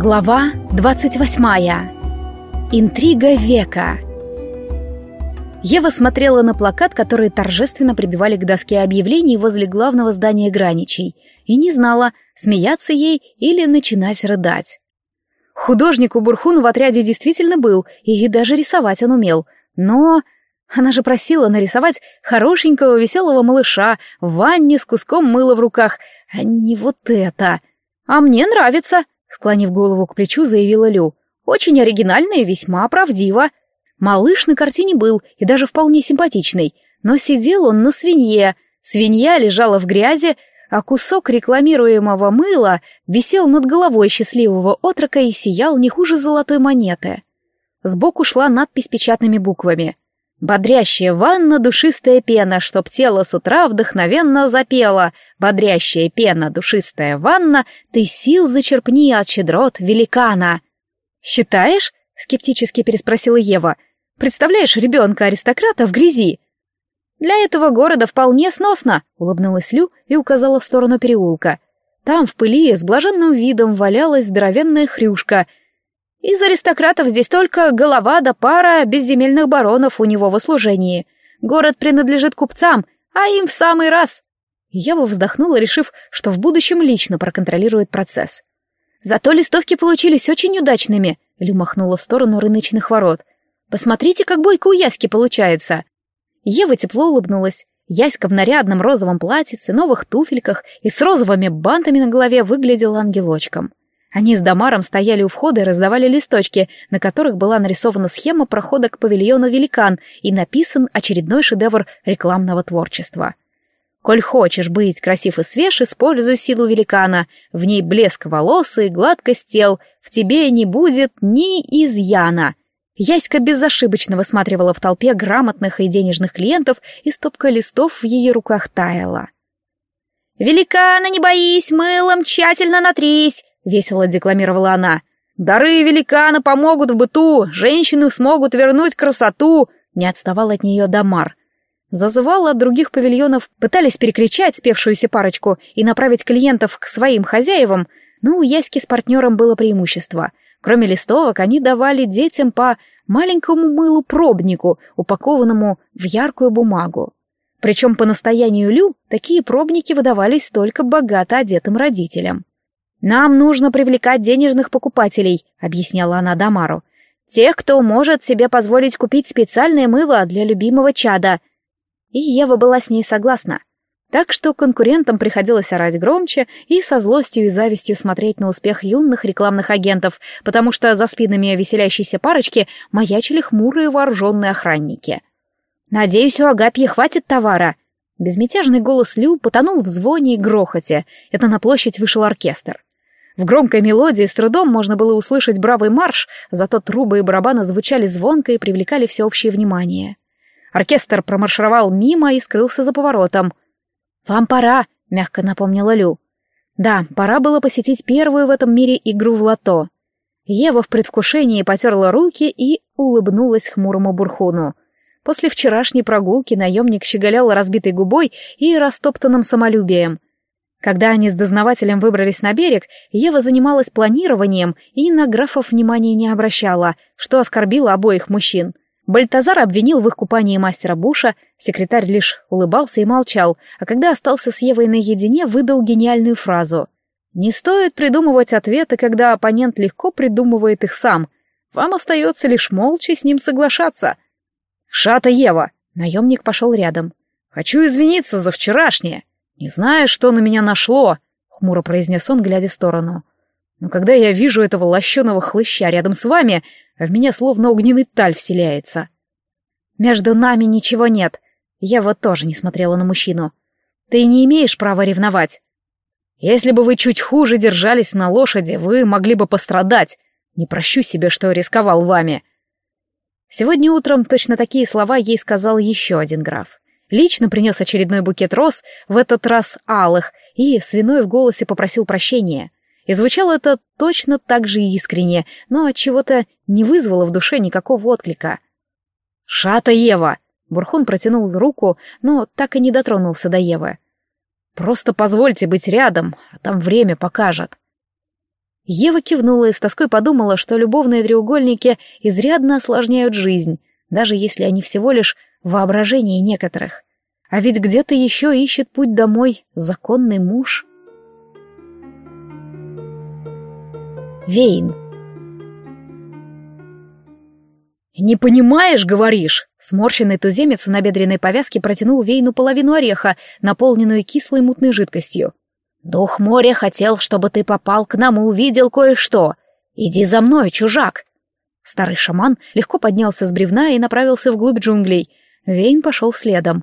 Глава 28. Интрига века. Ева смотрела на плакат, который торжественно прибивали к доске объявлений возле главного здания Граничей, и не знала, смеяться ей или начинать рыдать. Художник у Бурхуна в отряде действительно был, и даже рисовать он умел, но... Она же просила нарисовать хорошенького веселого малыша в ванне с куском мыла в руках, а не вот это. «А мне нравится», Склонив голову к плечу, заявила Лю. «Очень оригинально и весьма правдиво. Малыш на картине был, и даже вполне симпатичный, но сидел он на свинье. Свинья лежала в грязи, а кусок рекламируемого мыла висел над головой счастливого отрока и сиял не хуже золотой монеты. Сбоку шла надпись печатными буквами. «Бодрящая ванна, душистая пена, чтоб тело с утра вдохновенно запело. Бодрящая пена, душистая ванна, ты сил зачерпни от щедрот великана». «Считаешь?» — скептически переспросила Ева. «Представляешь ребенка-аристократа в грязи?» «Для этого города вполне сносно», — улыбнулась Лю и указала в сторону переулка. Там в пыли с блаженным видом валялась здоровенная хрюшка — из аристократов здесь только голова да пара безземельных баронов у него в услужении. Город принадлежит купцам, а им в самый раз. Я бы вздохнула, решив, что в будущем лично проконтролирует процесс. Зато листовки получились очень удачными, Лю махнула в сторону рыночных ворот. Посмотрите, как бойко у Яськи получается. Ева тепло улыбнулась. Яська в нарядном розовом платьице, новых туфельках и с розовыми бантами на голове выглядела ангелочком. Они с Дамаром стояли у входа и раздавали листочки, на которых была нарисована схема прохода к павильону «Великан» и написан очередной шедевр рекламного творчества. «Коль хочешь быть красив и свеж, используй силу великана. В ней блеск волос и гладкость тел. В тебе не будет ни изъяна». Яська безошибочно высматривала в толпе грамотных и денежных клиентов, и стопка листов в ее руках таяла. «Великана, не боись, мылом тщательно натрись!» Весело декламировала она. «Дары великана помогут в быту, женщины смогут вернуть красоту!» Не отставал от нее Дамар. Зазывал от других павильонов, пытались перекричать спевшуюся парочку и направить клиентов к своим хозяевам, но у Яськи с партнером было преимущество. Кроме листовок, они давали детям по маленькому мылу-пробнику, упакованному в яркую бумагу. Причем по настоянию Лю такие пробники выдавались только богато одетым родителям. «Нам нужно привлекать денежных покупателей», — объясняла она Дамару. «Тех, кто может себе позволить купить специальное мыло для любимого чада». И Ева была с ней согласна. Так что конкурентам приходилось орать громче и со злостью и завистью смотреть на успех юных рекламных агентов, потому что за спинами веселящейся парочки маячили хмурые вооруженные охранники. «Надеюсь, у Агапьи хватит товара», Безмятежный голос Лю потонул в звоне и грохоте. Это на площадь вышел оркестр. В громкой мелодии с трудом можно было услышать бравый марш, зато трубы и барабаны звучали звонко и привлекали всеобщее внимание. Оркестр промаршировал мимо и скрылся за поворотом. «Вам пора», — мягко напомнила Лю. Да, пора было посетить первую в этом мире игру в лото. Ева в предвкушении потерла руки и улыбнулась хмурому бурхуну. После вчерашней прогулки наемник щеголял разбитой губой и растоптанным самолюбием — когда они с дознавателем выбрались на берег, Ева занималась планированием и на графов внимания не обращала, что оскорбило обоих мужчин. Бальтазар обвинил в их купании мастера Буша, секретарь лишь улыбался и молчал, а когда остался с Евой наедине, выдал гениальную фразу. «Не стоит придумывать ответы, когда оппонент легко придумывает их сам. Вам остается лишь молча с ним соглашаться». «Шата Ева!» — наемник пошел рядом. «Хочу извиниться за вчерашнее. «Не знаю, что на меня нашло», — хмуро произнес он, глядя в сторону. «Но когда я вижу этого лощеного хлыща рядом с вами, в меня словно огненный таль вселяется». «Между нами ничего нет. Я вот тоже не смотрела на мужчину. Ты не имеешь права ревновать. Если бы вы чуть хуже держались на лошади, вы могли бы пострадать. Не прощу себе, что рисковал вами». Сегодня утром точно такие слова ей сказал еще один граф. Лично принес очередной букет роз, в этот раз алых, и свиной в голосе попросил прощения. И звучало это точно так же искренне, но от чего-то не вызвало в душе никакого отклика. «Шата Ева!» Бурхун протянул руку, но так и не дотронулся до Евы. «Просто позвольте быть рядом, а там время покажет». Ева кивнула и с тоской подумала, что любовные треугольники изрядно осложняют жизнь, даже если они всего лишь воображение некоторых. А ведь где-то еще ищет путь домой законный муж. Вейн. «Не понимаешь, говоришь?» Сморщенный туземец на бедренной повязке протянул Вейну половину ореха, наполненную кислой мутной жидкостью. «Дух моря хотел, чтобы ты попал к нам и увидел кое-что. Иди за мной, чужак!» Старый шаман легко поднялся с бревна и направился вглубь джунглей. Вейн пошел следом.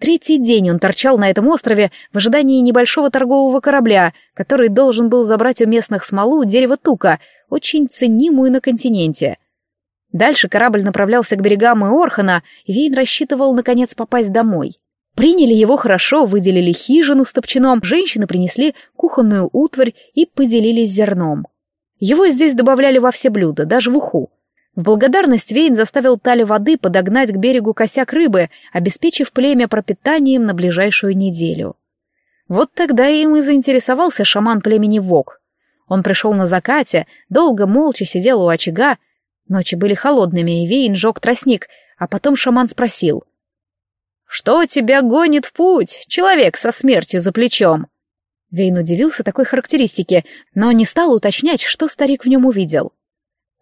Третий день он торчал на этом острове в ожидании небольшого торгового корабля, который должен был забрать у местных смолу дерево тука, очень ценимую на континенте. Дальше корабль направлялся к берегам Иорхана, и Вейн рассчитывал, наконец, попасть домой. Приняли его хорошо, выделили хижину с топчаном, женщины принесли кухонную утварь и поделились зерном. Его здесь добавляли во все блюда, даже в уху. В благодарность Вейн заставил Тали воды подогнать к берегу косяк рыбы, обеспечив племя пропитанием на ближайшую неделю. Вот тогда им и заинтересовался шаман племени Вок. Он пришел на закате, долго молча сидел у очага. Ночи были холодными, и Вейн жег тростник, а потом шаман спросил. «Что тебя гонит в путь, человек со смертью за плечом?» Вейн удивился такой характеристике, но не стал уточнять, что старик в нем увидел.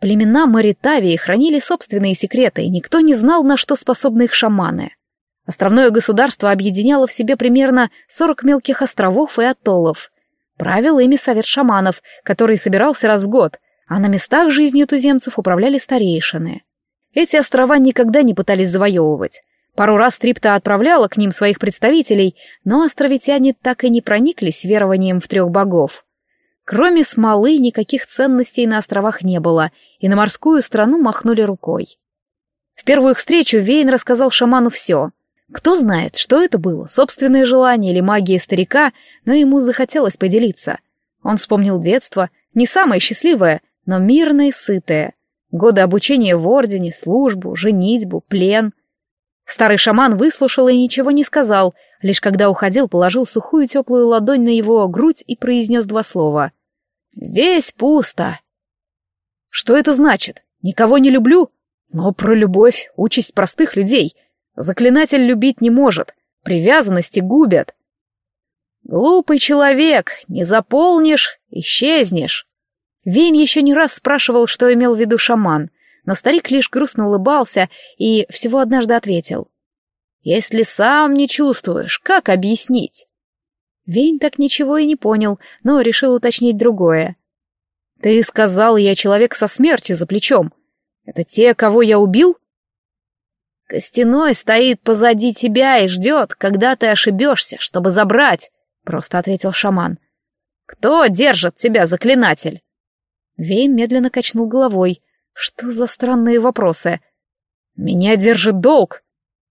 Племена Маритавии хранили собственные секреты, и никто не знал, на что способны их шаманы. Островное государство объединяло в себе примерно 40 мелких островов и атоллов. Правил ими совет шаманов, который собирался раз в год, а на местах жизнью туземцев управляли старейшины. Эти острова никогда не пытались завоевывать. Пару раз Трипта отправляла к ним своих представителей, но островитяне так и не прониклись верованием в трех богов. Кроме смолы никаких ценностей на островах не было, и на морскую страну махнули рукой. В первую их встречу Вейн рассказал шаману все. Кто знает, что это было, собственное желание или магия старика, но ему захотелось поделиться. Он вспомнил детство, не самое счастливое, но мирное и сытое. Годы обучения в ордене, службу, женитьбу, плен. Старый шаман выслушал и ничего не сказал, лишь когда уходил, положил сухую теплую ладонь на его грудь и произнес два слова. «Здесь пусто». Что это значит? Никого не люблю? Но про любовь — участь простых людей. Заклинатель любить не может, привязанности губят. Глупый человек, не заполнишь — исчезнешь. Вейн еще не раз спрашивал, что имел в виду шаман, но старик лишь грустно улыбался и всего однажды ответил. Если сам не чувствуешь, как объяснить? Вейн так ничего и не понял, но решил уточнить другое. Ты сказал, я человек со смертью за плечом. Это те, кого я убил? Костяной стоит позади тебя и ждет, когда ты ошибешься, чтобы забрать, просто ответил шаман. Кто держит тебя, заклинатель? Вейн медленно качнул головой. Что за странные вопросы? Меня держит долг,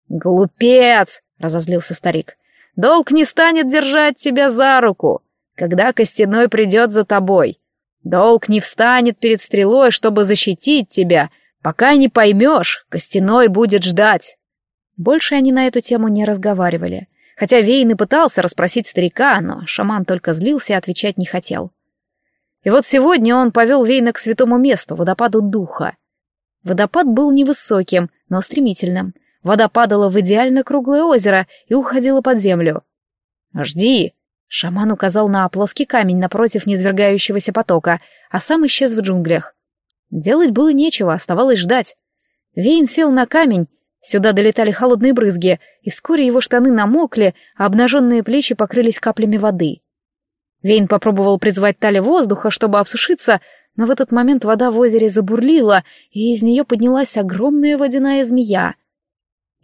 «Глупец!» — разозлился старик. «Долг не станет держать тебя за руку, когда Костяной придет за тобой. Долг не встанет перед стрелой, чтобы защитить тебя. Пока не поймешь, Костяной будет ждать». Больше они на эту тему не разговаривали. Хотя Вейн и пытался расспросить старика, но шаман только злился и отвечать не хотел. И вот сегодня он повел Вейна к святому месту, водопаду духа. Водопад был невысоким, но стремительным — Вода падала в идеально круглое озеро и уходила под землю. «Жди!» — шаман указал на плоский камень напротив низвергающегося потока, а сам исчез в джунглях. Делать было нечего, оставалось ждать. Вейн сел на камень, сюда долетали холодные брызги, и вскоре его штаны намокли, а обнаженные плечи покрылись каплями воды. Вейн попробовал призвать Тали воздуха, чтобы обсушиться, но в этот момент вода в озере забурлила, и из нее поднялась огромная водяная змея —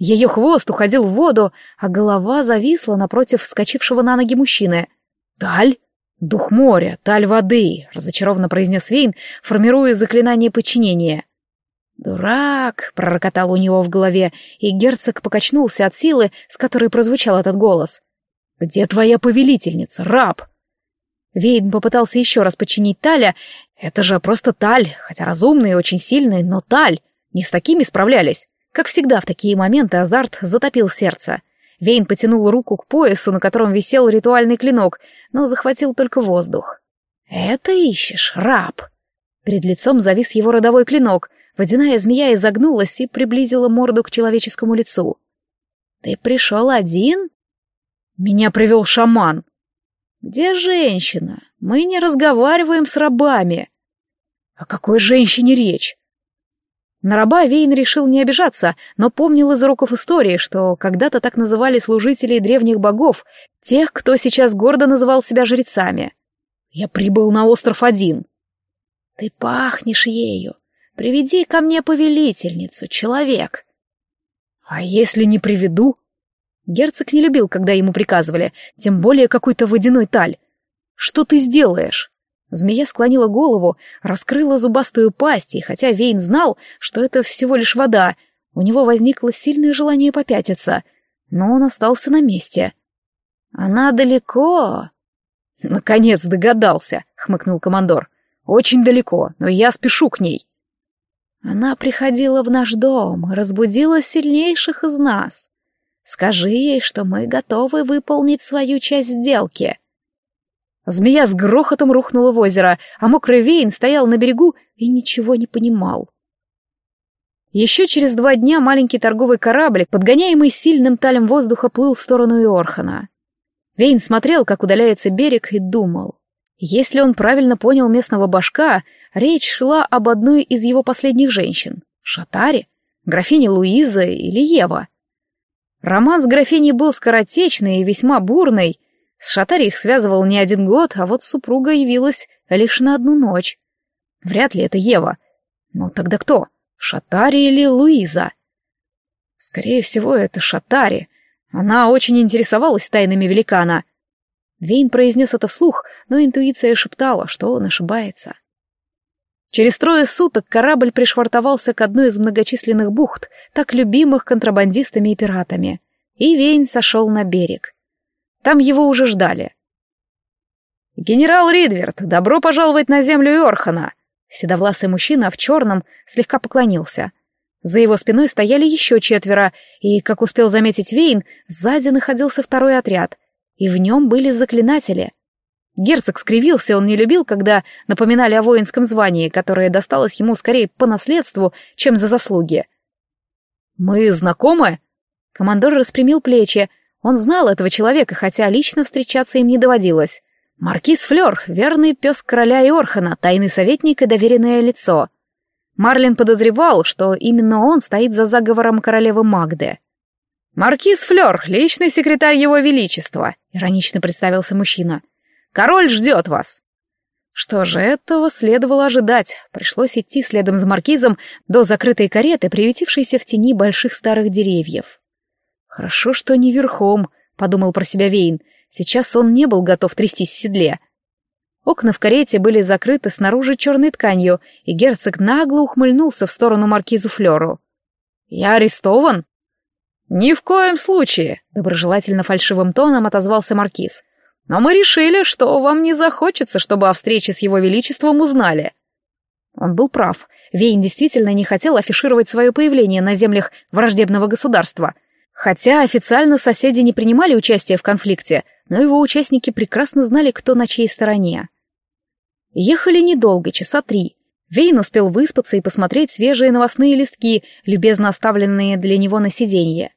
ее хвост уходил в воду, а голова зависла напротив вскочившего на ноги мужчины. «Таль? Дух моря, таль воды», — разочарованно произнес Вейн, формируя заклинание подчинения. «Дурак!» — пророкотал у него в голове, и герцог покачнулся от силы, с которой прозвучал этот голос. «Где твоя повелительница, раб?» Вейн попытался еще раз подчинить Таля. Это же просто Таль, хотя разумный и очень сильный, но Таль. Не с такими справлялись. Как всегда в такие моменты азарт затопил сердце. Вейн потянул руку к поясу, на котором висел ритуальный клинок, но захватил только воздух. «Это ищешь, раб!» Перед лицом завис его родовой клинок. Водяная змея изогнулась и приблизила морду к человеческому лицу. «Ты пришел один?» «Меня привел шаман». «Где женщина? Мы не разговариваем с рабами». «О какой женщине речь?» На раба Вейн решил не обижаться, но помнил из уроков истории, что когда-то так называли служителей древних богов, тех, кто сейчас гордо называл себя жрецами. Я прибыл на остров один. Ты пахнешь ею. Приведи ко мне повелительницу, человек. А если не приведу? Герцог не любил, когда ему приказывали, тем более какой-то водяной таль. Что ты сделаешь? Змея склонила голову, раскрыла зубастую пасть, и хотя Вейн знал, что это всего лишь вода, у него возникло сильное желание попятиться, но он остался на месте. «Она далеко!» «Наконец догадался», — хмыкнул командор. «Очень далеко, но я спешу к ней». Она приходила в наш дом, разбудила сильнейших из нас. Скажи ей, что мы готовы выполнить свою часть сделки. Змея с грохотом рухнула в озеро, а мокрый вейн стоял на берегу и ничего не понимал. Еще через два дня маленький торговый кораблик, подгоняемый сильным талем воздуха, плыл в сторону Иорхана. Вейн смотрел, как удаляется берег, и думал. Если он правильно понял местного башка, речь шла об одной из его последних женщин — Шатаре, графине Луиза или Ева. Роман с графиней был скоротечный и весьма бурный — с Шатари их связывал не один год, а вот супруга явилась лишь на одну ночь. Вряд ли это Ева. Но тогда кто? Шатари или Луиза? Скорее всего, это Шатари. Она очень интересовалась тайнами великана. Вейн произнес это вслух, но интуиция шептала, что он ошибается. Через трое суток корабль пришвартовался к одной из многочисленных бухт, так любимых контрабандистами и пиратами, и Вейн сошел на берег. Там его уже ждали. «Генерал Ридверт, добро пожаловать на землю Йорхана!» Седовласый мужчина в черном слегка поклонился. За его спиной стояли еще четверо, и, как успел заметить Вейн, сзади находился второй отряд, и в нем были заклинатели. Герцог скривился, он не любил, когда напоминали о воинском звании, которое досталось ему скорее по наследству, чем за заслуги. «Мы знакомы?» Командор распрямил плечи, он знал этого человека, хотя лично встречаться им не доводилось. Маркиз Флёр, верный пес короля Иорхана, тайный советник и доверенное лицо. Марлин подозревал, что именно он стоит за заговором королевы Магды. «Маркиз Флёр, личный секретарь его величества», — иронично представился мужчина. «Король ждет вас». Что же, этого следовало ожидать. Пришлось идти следом за маркизом до закрытой кареты, приютившейся в тени больших старых деревьев. «Хорошо, что не верхом», — подумал про себя Вейн. Сейчас он не был готов трястись в седле. Окна в карете были закрыты снаружи черной тканью, и герцог нагло ухмыльнулся в сторону маркизу Флёру. «Я арестован?» «Ни в коем случае», — доброжелательно фальшивым тоном отозвался маркиз. «Но мы решили, что вам не захочется, чтобы о встрече с его величеством узнали». Он был прав. Вейн действительно не хотел афишировать свое появление на землях враждебного государства — Хотя официально соседи не принимали участия в конфликте, но его участники прекрасно знали, кто на чьей стороне. Ехали недолго, часа три. Вейн успел выспаться и посмотреть свежие новостные листки, любезно оставленные для него на сиденье.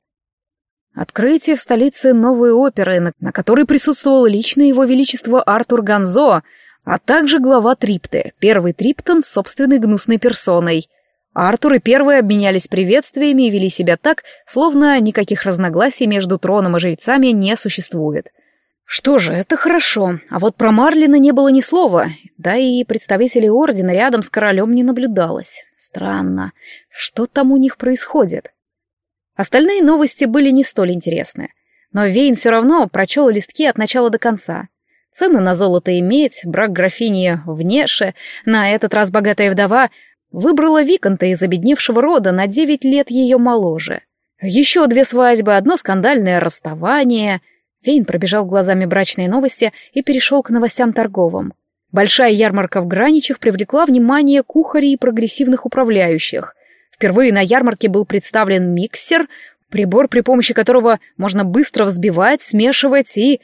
Открытие в столице новой оперы, на которой присутствовал лично его величество Артур Ганзо, а также глава Трипты, первый Триптон с собственной гнусной персоной — Артур и первые обменялись приветствиями и вели себя так, словно никаких разногласий между троном и жрецами не существует. Что же, это хорошо, а вот про Марлина не было ни слова, да и представителей Ордена рядом с королем не наблюдалось. Странно, что там у них происходит? Остальные новости были не столь интересны, но Вейн все равно прочел листки от начала до конца. Цены на золото и медь, брак графини в Неше, на этот раз богатая вдова Выбрала Виконта из обедневшего рода на девять лет ее моложе. Еще две свадьбы, одно скандальное расставание. Вейн пробежал глазами брачные новости и перешел к новостям торговым. Большая ярмарка в Граничах привлекла внимание кухарей и прогрессивных управляющих. Впервые на ярмарке был представлен миксер, прибор, при помощи которого можно быстро взбивать, смешивать и...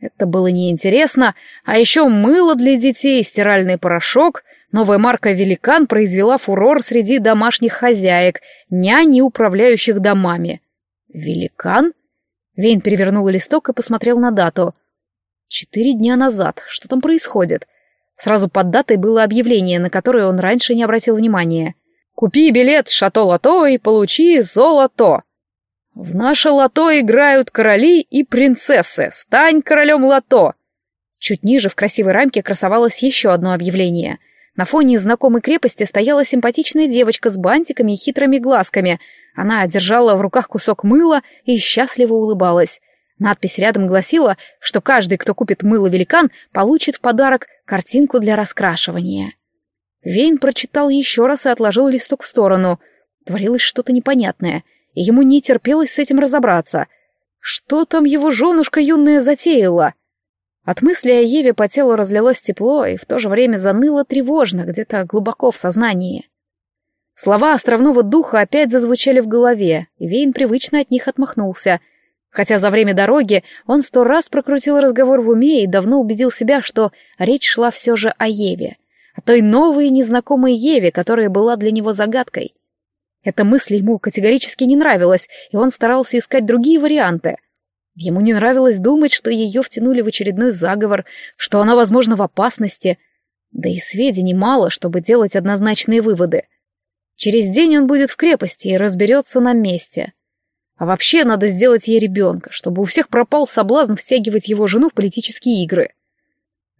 Это было неинтересно, а еще мыло для детей, стиральный порошок, новая марка «Великан» произвела фурор среди домашних хозяек, няни, управляющих домами. «Великан?» Вейн перевернул листок и посмотрел на дату. «Четыре дня назад. Что там происходит?» Сразу под датой было объявление, на которое он раньше не обратил внимания. «Купи билет в шато лото и получи золото». «В наше лото играют короли и принцессы. Стань королем лото!» Чуть ниже в красивой рамке красовалось еще одно объявление. На фоне знакомой крепости стояла симпатичная девочка с бантиками и хитрыми глазками. Она держала в руках кусок мыла и счастливо улыбалась. Надпись рядом гласила, что каждый, кто купит мыло-великан, получит в подарок картинку для раскрашивания. Вейн прочитал еще раз и отложил листок в сторону. Творилось что-то непонятное — и ему не терпелось с этим разобраться. Что там его женушка юная затеяла? От мысли о Еве по телу разлилось тепло и в то же время заныло тревожно где-то глубоко в сознании. Слова островного духа опять зазвучали в голове, и Вейн привычно от них отмахнулся. Хотя за время дороги он сто раз прокрутил разговор в уме и давно убедил себя, что речь шла все же о Еве, о той новой незнакомой Еве, которая была для него загадкой. Эта мысль ему категорически не нравилась, и он старался искать другие варианты. Ему не нравилось думать, что ее втянули в очередной заговор, что она, возможно, в опасности. Да и сведений мало, чтобы делать однозначные выводы. Через день он будет в крепости и разберется на месте. А вообще надо сделать ей ребенка, чтобы у всех пропал соблазн втягивать его жену в политические игры.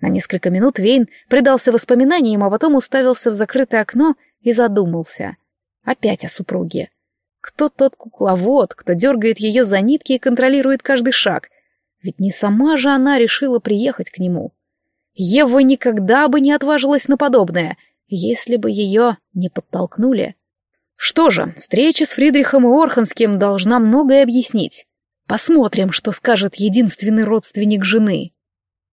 На несколько минут Вейн предался воспоминаниям, а потом уставился в закрытое окно и задумался — Опять о супруге. Кто тот кукловод, кто дергает ее за нитки и контролирует каждый шаг? Ведь не сама же она решила приехать к нему. Ева никогда бы не отважилась на подобное, если бы ее не подтолкнули. Что же, встреча с Фридрихом и Орханским должна многое объяснить. Посмотрим, что скажет единственный родственник жены.